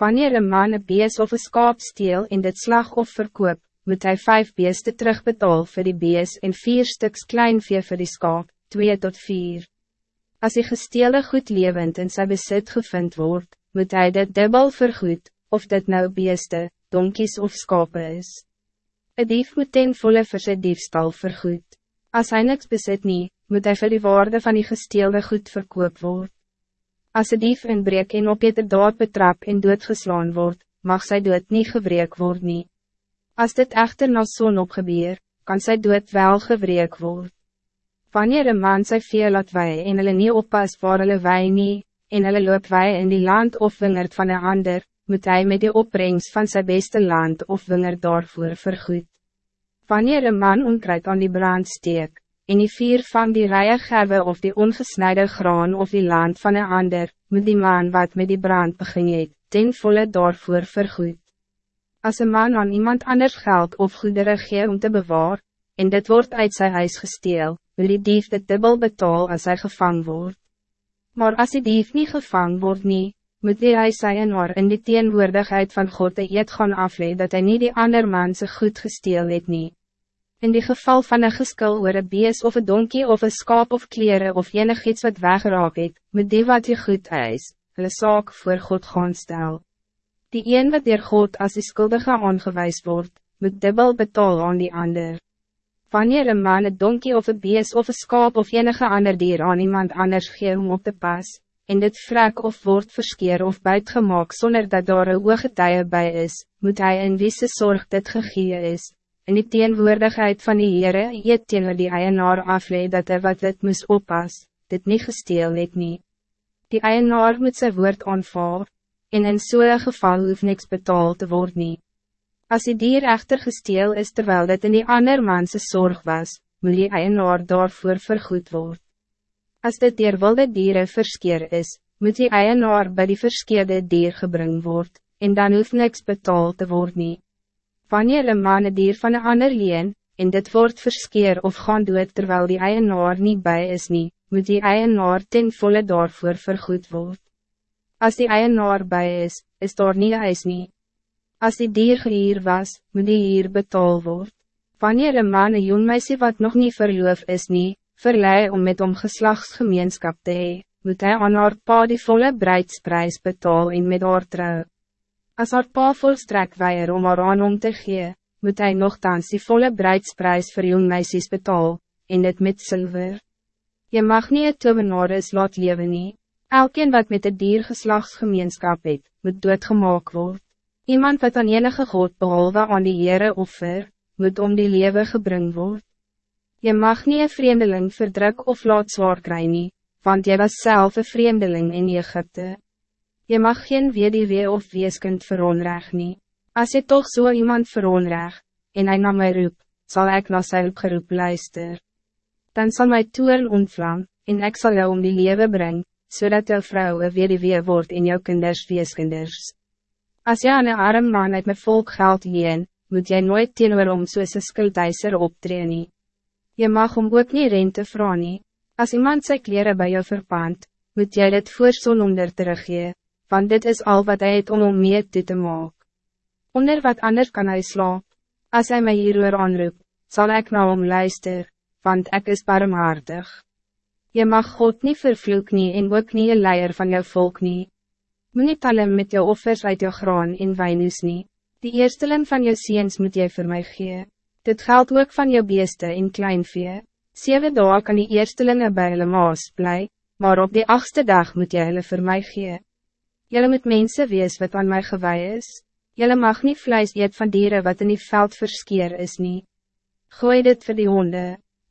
Wanneer een man een bees of een skaap steel in dit slagoffer koop, moet hij vijf beeste terugbetaal voor die bees en vier stuks kleinvee voor die skaap, twee tot vier. Als die gesteelde goed levend in zijn bezit gevind wordt, moet hij dit dubbel vergoed, of dit nou beeste, donkies of skape is. Een dief moet ten volle vir sy diefstal vergoed. Als hij niks bezit niet, moet hij voor die waarde van die gesteelde goed verkoop worden. Als een dief inbreek en op je dood betrap en doodgeslaan wordt, mag zij dood niet gewreek worden. Nie. Als dit echter na zo'n opgebeur, kan zij dood wel gewreek worden. Wanneer een man sy vee laat wei en hulle nie oppas waar hulle wei nie, en hulle loop wei in die land of wingerd van een ander, moet hij met die opbrengst van zijn beste land of wingerd daarvoor vergoed. Wanneer een man onkruid aan die brand steek, en die vier van die rije gerwe of die ongesnijde graan of die land van een ander, moet die man wat met die brand begin het, ten volle daarvoor vergoed. Als een man aan iemand anders geld of goederen gee om te bewaar, en dit wordt uit zijn huis gesteel, wil die dief dit dubbel betaal als hij gevangen wordt. Maar als die dief niet gevangen wordt niet, moet die hy sy en haar in die teenwoordigheid van God die eet gaan afleid dat hij niet die ander man zich goed gesteel het niet. In die geval van een geskil oor een bees of een donkie of een skaap of kleren of enig iets wat weggeraak het, moet die wat je goed is, hulle saak voor God gaan stel. Die een wat door God als die skuldige aangewijs wordt, moet dubbel betaal aan die ander. Wanneer een man een donkie of een bees of een skaap of enige ander dier aan iemand anders gee om op te pas, en dit vrek of wordt verskeer of buitgemaak zonder dat daar een ooggetuie bij is, moet hij in wie zorg dit gegee is, in die teenwoordigheid van die Heere eet teenoor die eienaar afleid dat hij wat dit moest oppas, dit niet gesteel het nie. Die eienaar moet zijn woord aanvaar, en in so'n geval hoef niks betaald te worden. nie. As die dier echter gesteel is terwijl dit in die ander manse zorg was, moet die eienaar daarvoor vergoed word. As dit dier wilde dieren verskeer is, moet die eienaar bij die verskeerde dier gebring word, en dan hoef niks betaald te worden. nie. Wanneer een man een dier van een ander leen, en dit wordt verskeer of gaan dood terwijl die eienaar niet bij is nie, moet die eienaar ten volle daarvoor vergoed word. Als die eienaar bij is, is daar nie huis nie. Als die dier gehier was, moet die hier betaal word. Wanneer een man een jongmeisie wat nog niet verloof is nie, verlei om met om geslachtsgemeenskap te hee, moet hij aan haar pa die volle breidsprijs betaal en met haar trouw. Als haar pa volstrek weier om haar aan om te gee, moet hij nogthans die volle bruidsprijs voor jong meisjes betaal, en het met zilver. Je mag niet het tovenaris laat leven nie. Elkeen wat met het dier geslachtsgemeenskap het, moet doodgemaak word. Iemand wat aan enige God behalve aan die Heere offer, moet om die leven gebring word. Je mag niet een vreemdeling verdruk of laat zwaar kry nie, want jy was zelf een vreemdeling in Egypte. Je mag geen wediwee of weeskind veronreg nie. As je toch zo so iemand veronreg, en hij naar mij roep, zal ik naar sy geroep luister. Dan zal my toeren ontvlam, en ik zal jou om die leven brengen, zodat jou vrouw een wediwee wordt in jou kinders weeskinders. Als jy aan een arm man uit my volk geld leen, moet jy nooit teenoor om soos een skuldeiser optree nie. Je mag om ook nie rente vra nie. As iemand sy kleren bij jou verpand, moet jy dit voor son onder teruggee want dit is al wat hij het om om mee toe te maak. Onder wat anders kan hij slaap, als hij mij hieroor aanroep, zal ik nou om luister, want ik is barmhartig. Je mag God niet vervloek nie en ook nie een leier van jou volk nie. Moet niet alleen met jou offers uit jou graan en wijnus nie. Die eersteling van jou ziens moet jy voor mij gee. Dit geldt ook van jou beeste en kleinvee. Zeven dagen kan die eerstelinge bij hulle maas bly, maar op die achtste dag moet jy hulle voor mij gee. Jelle moet mensen wees wat aan mij gewaai is. Jelle mag niet vlees eet van dieren wat in die veld verskeer is niet. Gooi dit voor die honden.